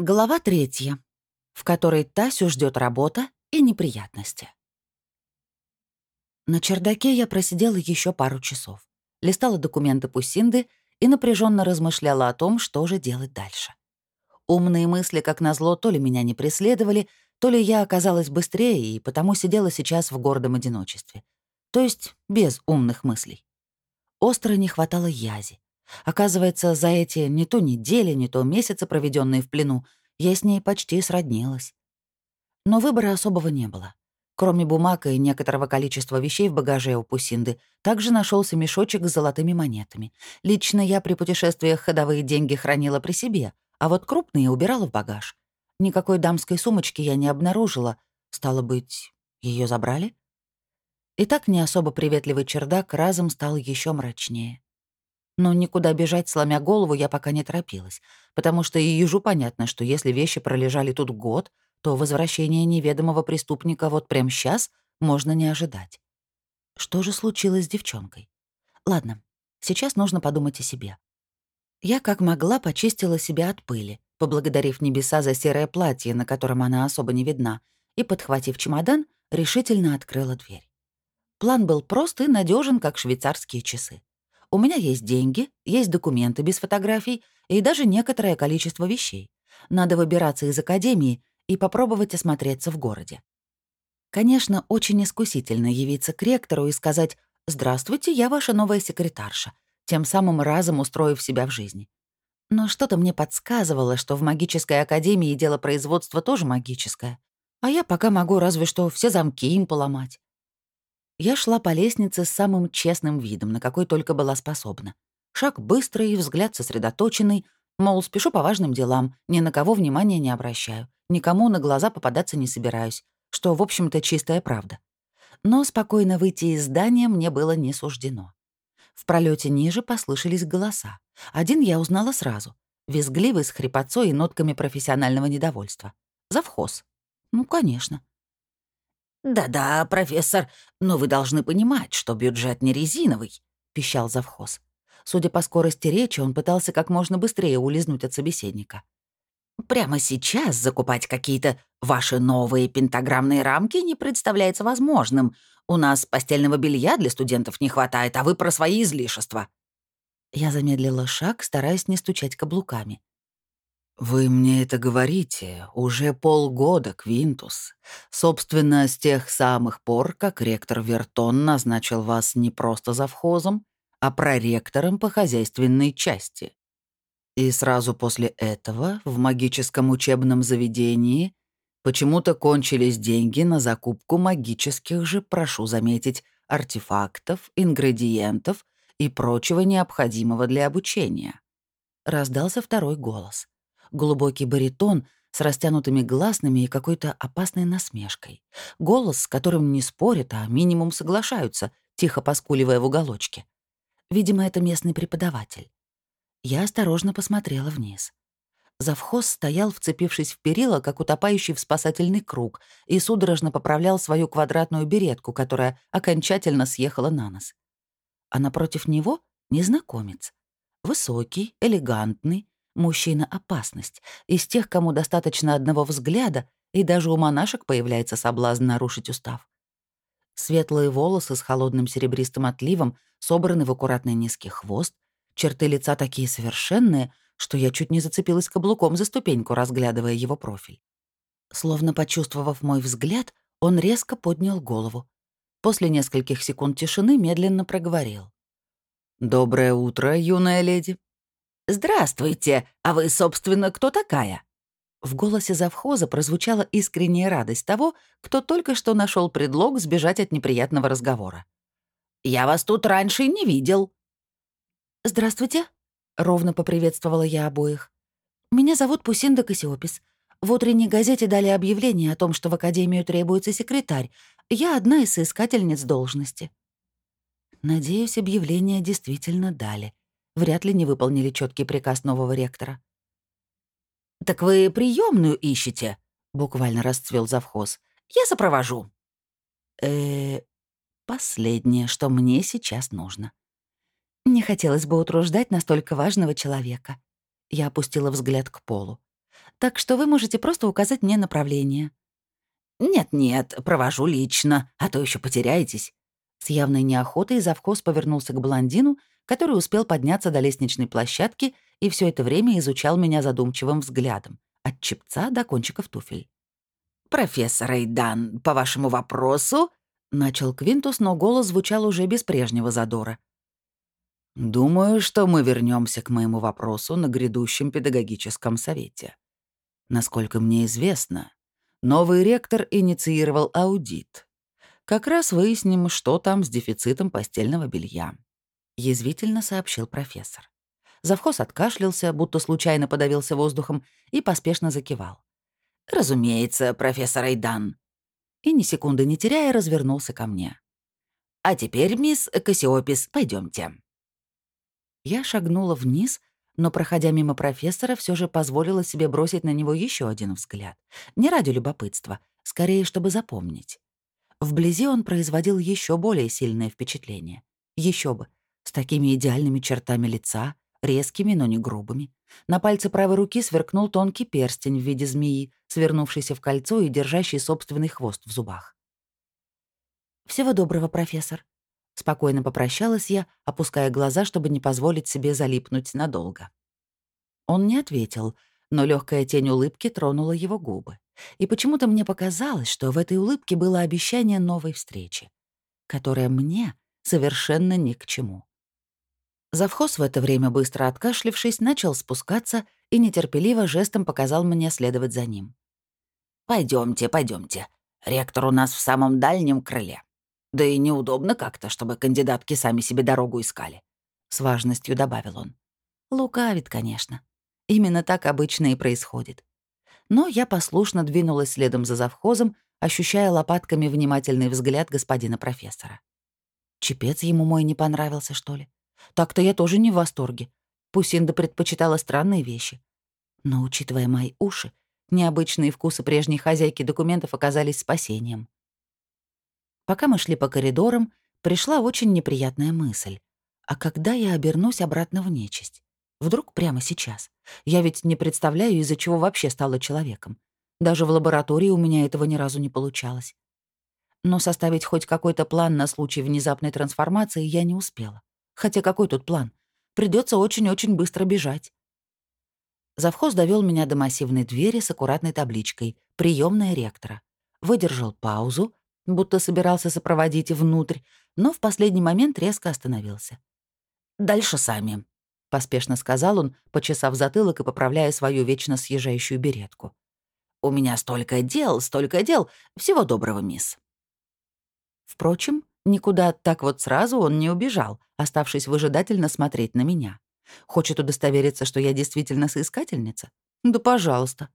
Глава третья, в которой Тасю ждет работа и неприятности. На чердаке я просидела еще пару часов, листала документы Пусинды и напряженно размышляла о том, что же делать дальше. Умные мысли, как назло, то ли меня не преследовали, то ли я оказалась быстрее и потому сидела сейчас в гордом одиночестве. То есть без умных мыслей. Остро не хватало язи. Оказывается, за эти не то недели, не то месяцы, проведенные в плену, я с ней почти сроднилась. Но выбора особого не было. Кроме бумаг и некоторого количества вещей в багаже у Пусинды, также нашелся мешочек с золотыми монетами. Лично я при путешествиях ходовые деньги хранила при себе, а вот крупные убирала в багаж. Никакой дамской сумочки я не обнаружила. Стало быть, ее забрали? И так не особо приветливый чердак разом стал еще мрачнее. Но никуда бежать, сломя голову, я пока не торопилась, потому что и ежу понятно, что если вещи пролежали тут год, то возвращение неведомого преступника вот прямо сейчас можно не ожидать. Что же случилось с девчонкой? Ладно, сейчас нужно подумать о себе. Я как могла почистила себя от пыли, поблагодарив небеса за серое платье, на котором она особо не видна, и, подхватив чемодан, решительно открыла дверь. План был прост и надежен, как швейцарские часы. У меня есть деньги, есть документы без фотографий и даже некоторое количество вещей. Надо выбираться из академии и попробовать осмотреться в городе. Конечно, очень искусительно явиться к ректору и сказать «Здравствуйте, я ваша новая секретарша», тем самым разом устроив себя в жизни. Но что-то мне подсказывало, что в магической академии дело производства тоже магическое, а я пока могу разве что все замки им поломать. Я шла по лестнице с самым честным видом, на какой только была способна. Шаг быстрый, взгляд сосредоточенный, мол, спешу по важным делам, ни на кого внимания не обращаю, никому на глаза попадаться не собираюсь, что, в общем-то, чистая правда. Но спокойно выйти из здания мне было не суждено. В пролете ниже послышались голоса. Один я узнала сразу. Визгливый, с хрипотцой и нотками профессионального недовольства. Завхоз. Ну, конечно. «Да-да, профессор, но вы должны понимать, что бюджет не резиновый», — пищал завхоз. Судя по скорости речи, он пытался как можно быстрее улизнуть от собеседника. «Прямо сейчас закупать какие-то ваши новые пентаграммные рамки не представляется возможным. У нас постельного белья для студентов не хватает, а вы про свои излишества». Я замедлила шаг, стараясь не стучать каблуками. «Вы мне это говорите уже полгода, Квинтус. Собственно, с тех самых пор, как ректор Вертон назначил вас не просто завхозом, а проректором по хозяйственной части. И сразу после этого в магическом учебном заведении почему-то кончились деньги на закупку магических же, прошу заметить, артефактов, ингредиентов и прочего необходимого для обучения». Раздался второй голос — глубокий баритон с растянутыми гласными и какой-то опасной насмешкой. Голос, с которым не спорят, а минимум соглашаются, тихо поскуливая в уголочке. Видимо, это местный преподаватель. Я осторожно посмотрела вниз. Завхоз стоял, вцепившись в перила, как утопающий в спасательный круг, и судорожно поправлял свою квадратную беретку, которая окончательно съехала на нос. А напротив него — незнакомец. Высокий, элегантный, Мужчина — опасность. Из тех, кому достаточно одного взгляда, и даже у монашек появляется соблазн нарушить устав. Светлые волосы с холодным серебристым отливом собраны в аккуратный низкий хвост, черты лица такие совершенные, что я чуть не зацепилась каблуком за ступеньку, разглядывая его профиль. Словно почувствовав мой взгляд, он резко поднял голову. После нескольких секунд тишины медленно проговорил. «Доброе утро, юная леди. «Здравствуйте! А вы, собственно, кто такая?» В голосе завхоза прозвучала искренняя радость того, кто только что нашел предлог сбежать от неприятного разговора. «Я вас тут раньше не видел». «Здравствуйте», — ровно поприветствовала я обоих. «Меня зовут Пусинда Кассиопис. В утренней газете дали объявление о том, что в Академию требуется секретарь. Я одна из соискательниц должности». Надеюсь, объявление действительно дали вряд ли не выполнили четкий приказ нового ректора. «Так вы приемную ищете?» — буквально расцвел завхоз. «Я сопровожу». э последнее, что мне сейчас нужно. Не хотелось бы утруждать настолько важного человека. Я опустила взгляд к полу. Так что вы можете просто указать мне направление». «Нет-нет, провожу лично, а то еще потеряетесь». С явной неохотой завхоз повернулся к блондину, который успел подняться до лестничной площадки и все это время изучал меня задумчивым взглядом, от чепца до кончиков туфель. «Профессор Эйдан, по вашему вопросу...» — начал Квинтус, но голос звучал уже без прежнего задора. «Думаю, что мы вернемся к моему вопросу на грядущем педагогическом совете. Насколько мне известно, новый ректор инициировал аудит. Как раз выясним, что там с дефицитом постельного белья», — язвительно сообщил профессор. Завхоз откашлялся, будто случайно подавился воздухом, и поспешно закивал. «Разумеется, профессор Айдан». И ни секунды не теряя, развернулся ко мне. «А теперь, мисс Кассиопис, пойдемте. Я шагнула вниз, но, проходя мимо профессора, все же позволила себе бросить на него еще один взгляд. Не ради любопытства, скорее, чтобы запомнить. Вблизи он производил еще более сильное впечатление. Еще бы, с такими идеальными чертами лица, резкими, но не грубыми. На пальце правой руки сверкнул тонкий перстень в виде змеи, свернувшийся в кольцо и держащий собственный хвост в зубах. «Всего доброго, профессор». Спокойно попрощалась я, опуская глаза, чтобы не позволить себе залипнуть надолго. Он не ответил, но легкая тень улыбки тронула его губы. И почему-то мне показалось, что в этой улыбке было обещание новой встречи, которая мне совершенно ни к чему. Завхоз в это время, быстро откашлившись, начал спускаться и нетерпеливо жестом показал мне следовать за ним. Пойдемте, пойдемте. Ректор у нас в самом дальнем крыле. Да и неудобно как-то, чтобы кандидатки сами себе дорогу искали. С важностью добавил он. Лукавит, конечно. Именно так обычно и происходит. Но я послушно двинулась следом за завхозом, ощущая лопатками внимательный взгляд господина профессора. Чепец ему мой не понравился, что ли? Так-то я тоже не в восторге. Пусинда предпочитала странные вещи. Но, учитывая мои уши, необычные вкусы прежней хозяйки документов оказались спасением. Пока мы шли по коридорам, пришла очень неприятная мысль. А когда я обернусь обратно в нечисть? Вдруг прямо сейчас? Я ведь не представляю, из-за чего вообще стала человеком. Даже в лаборатории у меня этого ни разу не получалось. Но составить хоть какой-то план на случай внезапной трансформации я не успела. Хотя какой тут план? Придется очень-очень быстро бежать. Завхоз довел меня до массивной двери с аккуратной табличкой «Приемная ректора». Выдержал паузу, будто собирался сопроводить внутрь, но в последний момент резко остановился. «Дальше сами», — поспешно сказал он, почесав затылок и поправляя свою вечно съезжающую беретку. «У меня столько дел, столько дел. Всего доброго, мисс». Впрочем, Никуда так вот сразу он не убежал, оставшись выжидательно смотреть на меня. Хочет удостовериться, что я действительно соискательница? Да пожалуйста.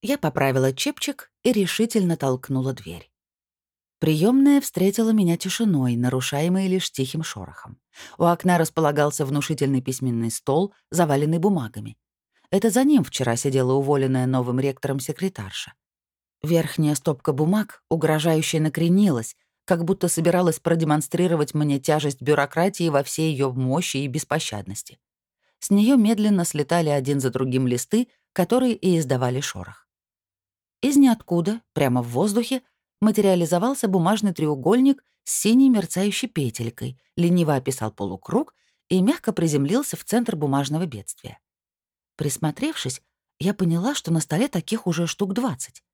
Я поправила чепчик и решительно толкнула дверь. Приемная встретила меня тишиной, нарушаемой лишь тихим шорохом. У окна располагался внушительный письменный стол, заваленный бумагами. Это за ним вчера сидела уволенная новым ректором секретарша. Верхняя стопка бумаг угрожающе накренилась, как будто собиралась продемонстрировать мне тяжесть бюрократии во всей ее мощи и беспощадности. С нее медленно слетали один за другим листы, которые и издавали шорох. Из ниоткуда, прямо в воздухе, материализовался бумажный треугольник с синей мерцающей петелькой, лениво описал полукруг и мягко приземлился в центр бумажного бедствия. Присмотревшись, я поняла, что на столе таких уже штук 20.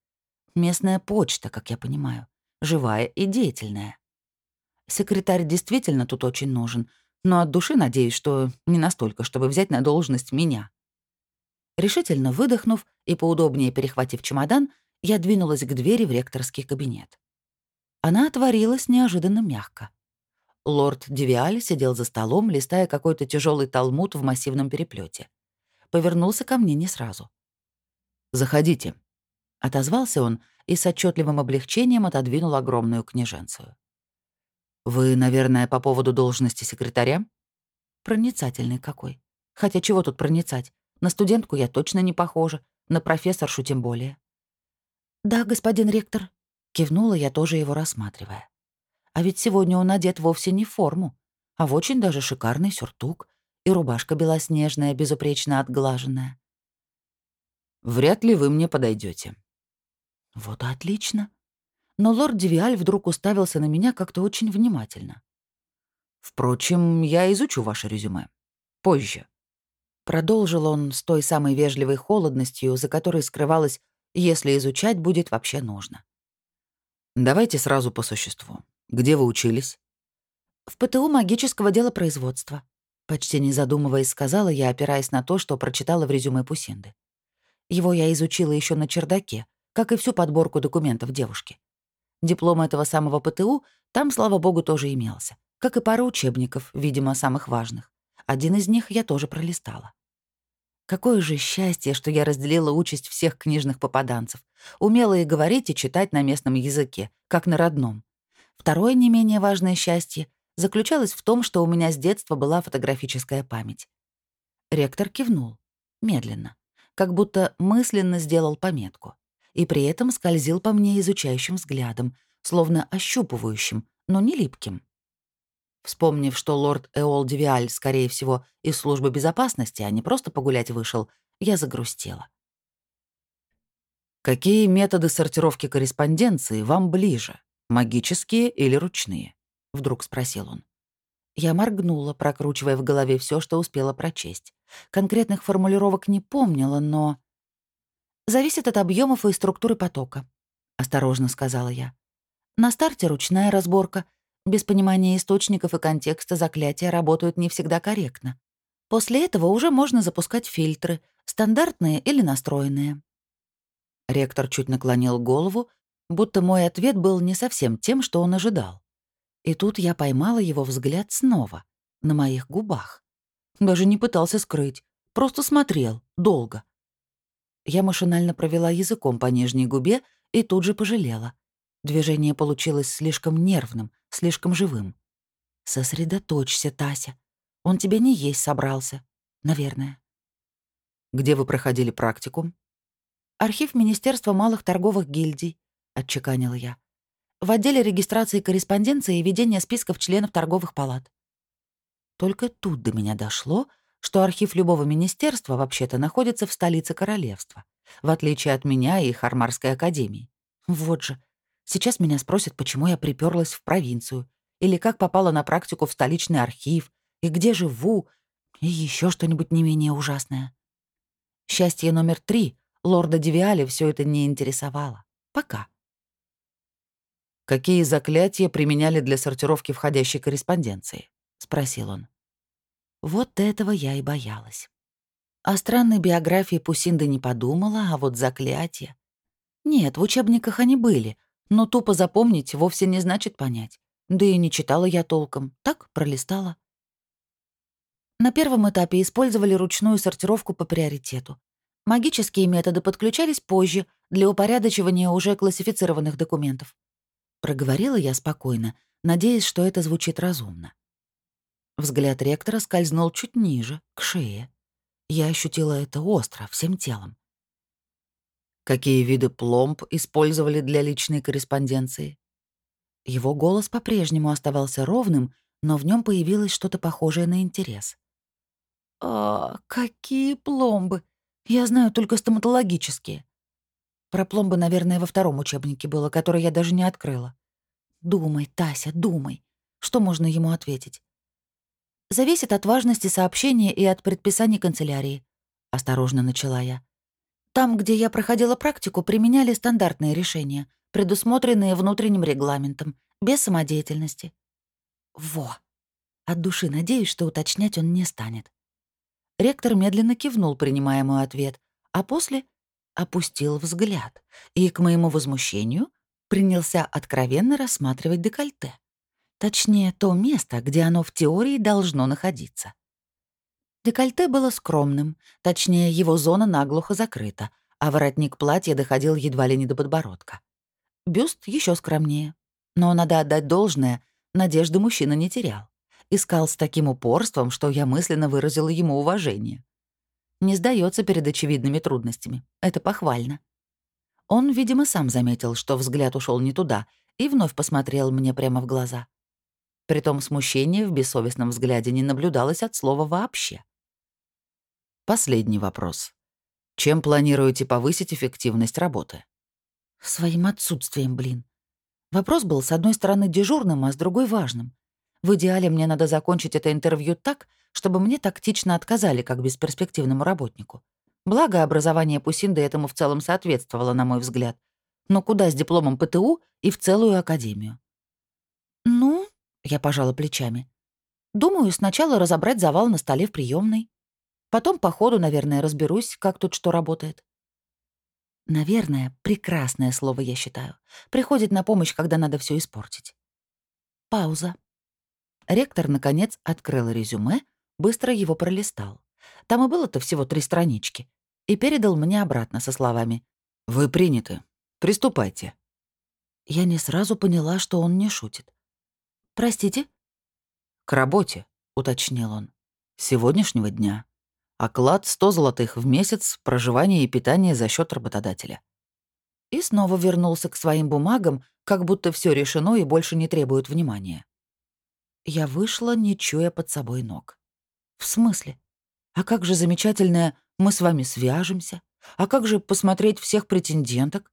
Местная почта, как я понимаю живая и деятельная. Секретарь действительно тут очень нужен, но от души надеюсь, что не настолько, чтобы взять на должность меня. Решительно выдохнув и поудобнее перехватив чемодан, я двинулась к двери в ректорский кабинет. Она отворилась неожиданно мягко. Лорд Девиаль сидел за столом, листая какой-то тяжелый талмуд в массивном переплете. Повернулся ко мне не сразу. «Заходите», — отозвался он и с отчетливым облегчением отодвинул огромную княженцию. «Вы, наверное, по поводу должности секретаря?» «Проницательный какой. Хотя чего тут проницать? На студентку я точно не похожа, на профессоршу тем более». «Да, господин ректор», — кивнула я тоже его рассматривая. «А ведь сегодня он одет вовсе не в форму, а в очень даже шикарный сюртук и рубашка белоснежная, безупречно отглаженная. Вряд ли вы мне подойдете. Вот отлично. Но лорд Девиаль вдруг уставился на меня как-то очень внимательно. Впрочем, я изучу ваше резюме. Позже. Продолжил он с той самой вежливой холодностью, за которой скрывалось «если изучать будет вообще нужно». Давайте сразу по существу. Где вы учились? В ПТУ магического дела производства. Почти не задумываясь, сказала я, опираясь на то, что прочитала в резюме Пусинды. Его я изучила еще на чердаке, как и всю подборку документов девушки. Диплом этого самого ПТУ там, слава богу, тоже имелся, как и пара учебников, видимо, самых важных. Один из них я тоже пролистала. Какое же счастье, что я разделила участь всех книжных попаданцев, умела и говорить, и читать на местном языке, как на родном. Второе не менее важное счастье заключалось в том, что у меня с детства была фотографическая память. Ректор кивнул, медленно, как будто мысленно сделал пометку, и при этом скользил по мне изучающим взглядом, словно ощупывающим, но не липким. Вспомнив, что лорд Эол Девиаль, скорее всего, из службы безопасности, а не просто погулять вышел, я загрустила. Какие методы сортировки корреспонденции вам ближе, магические или ручные? Вдруг спросил он. Я моргнула, прокручивая в голове все, что успела прочесть. Конкретных формулировок не помнила, но... «Зависит от объемов и структуры потока», — осторожно сказала я. «На старте ручная разборка. Без понимания источников и контекста заклятия работают не всегда корректно. После этого уже можно запускать фильтры, стандартные или настроенные». Ректор чуть наклонил голову, будто мой ответ был не совсем тем, что он ожидал. И тут я поймала его взгляд снова, на моих губах. Даже не пытался скрыть, просто смотрел, долго. Я машинально провела языком по нижней губе и тут же пожалела. Движение получилось слишком нервным, слишком живым. «Сосредоточься, Тася. Он тебе не есть собрался. Наверное». «Где вы проходили практику?» «Архив Министерства малых торговых гильдий», — отчеканила я в отделе регистрации корреспонденции и ведения списков членов торговых палат. Только тут до меня дошло, что архив любого министерства вообще-то находится в столице королевства, в отличие от меня и Хармарской академии. Вот же. Сейчас меня спросят, почему я приперлась в провинцию, или как попала на практику в столичный архив, и где живу, и еще что-нибудь не менее ужасное. Счастье номер три лорда Девиали все это не интересовало. Пока. «Какие заклятия применяли для сортировки входящей корреспонденции?» — спросил он. Вот этого я и боялась. О странной биографии Пусинды не подумала, а вот заклятия... Нет, в учебниках они были, но тупо запомнить вовсе не значит понять. Да и не читала я толком, так пролистала. На первом этапе использовали ручную сортировку по приоритету. Магические методы подключались позже для упорядочивания уже классифицированных документов. Проговорила я спокойно, надеясь, что это звучит разумно. Взгляд ректора скользнул чуть ниже, к шее. Я ощутила это остро, всем телом. Какие виды пломб использовали для личной корреспонденции? Его голос по-прежнему оставался ровным, но в нем появилось что-то похожее на интерес. «А, какие пломбы! Я знаю только стоматологические. Про пломбы, наверное, во втором учебнике было, который я даже не открыла. Думай, Тася, думай. Что можно ему ответить? Зависит от важности сообщения и от предписаний канцелярии. Осторожно начала я. Там, где я проходила практику, применяли стандартные решения, предусмотренные внутренним регламентом, без самодеятельности. Во! От души надеюсь, что уточнять он не станет. Ректор медленно кивнул, принимая ответ, а после опустил взгляд и, к моему возмущению, принялся откровенно рассматривать декольте. Точнее, то место, где оно в теории должно находиться. Декольте было скромным, точнее, его зона наглухо закрыта, а воротник платья доходил едва ли не до подбородка. Бюст еще скромнее. Но надо отдать должное, надежды мужчина не терял. Искал с таким упорством, что я мысленно выразила ему уважение не сдается перед очевидными трудностями. Это похвально. Он, видимо, сам заметил, что взгляд ушел не туда, и вновь посмотрел мне прямо в глаза. Притом смущение в бессовестном взгляде не наблюдалось от слова вообще. Последний вопрос. Чем планируете повысить эффективность работы? Своим отсутствием, блин. Вопрос был, с одной стороны, дежурным, а с другой — важным. В идеале мне надо закончить это интервью так, чтобы мне тактично отказали как бесперспективному работнику. Благо, образование Пусинды этому в целом соответствовало, на мой взгляд. Но куда с дипломом ПТУ и в целую академию? «Ну», — я пожала плечами, — «думаю, сначала разобрать завал на столе в приемной. Потом по ходу, наверное, разберусь, как тут что работает». Наверное, прекрасное слово, я считаю. Приходит на помощь, когда надо все испортить. Пауза. Ректор, наконец, открыл резюме, быстро его пролистал. Там и было-то всего три странички. И передал мне обратно со словами «Вы приняты. Приступайте». Я не сразу поняла, что он не шутит. «Простите?» «К работе», — уточнил он. «Сегодняшнего дня. Оклад 100 золотых в месяц, проживание и питание за счет работодателя». И снова вернулся к своим бумагам, как будто все решено и больше не требует внимания. Я вышла, не чуя под собой ног. «В смысле? А как же замечательное «мы с вами свяжемся»? А как же посмотреть всех претенденток?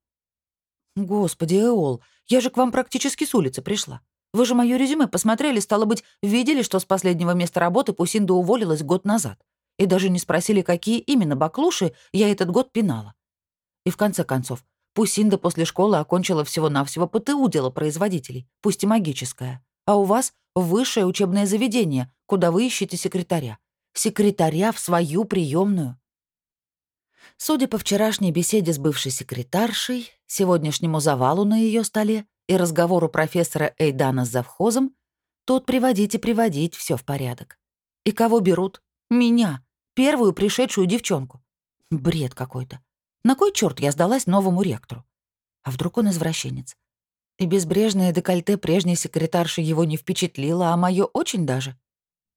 Господи, Эол, я же к вам практически с улицы пришла. Вы же мое резюме посмотрели, стало быть, видели, что с последнего места работы Пусинда уволилась год назад и даже не спросили, какие именно баклуши я этот год пинала. И в конце концов, Пусинда после школы окончила всего-навсего ПТУ дело производителей, пусть и магическое. А у вас высшее учебное заведение, куда вы ищете секретаря. Секретаря в свою приемную. Судя по вчерашней беседе с бывшей секретаршей, сегодняшнему завалу на ее столе и разговору профессора Эйдана с завхозом, тут приводить и приводить все в порядок. И кого берут? Меня, первую пришедшую девчонку. Бред какой-то. На кой черт я сдалась новому ректору? А вдруг он извращенец? И безбрежное декольте прежней секретарши его не впечатлило, а мое очень даже.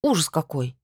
Ужас какой.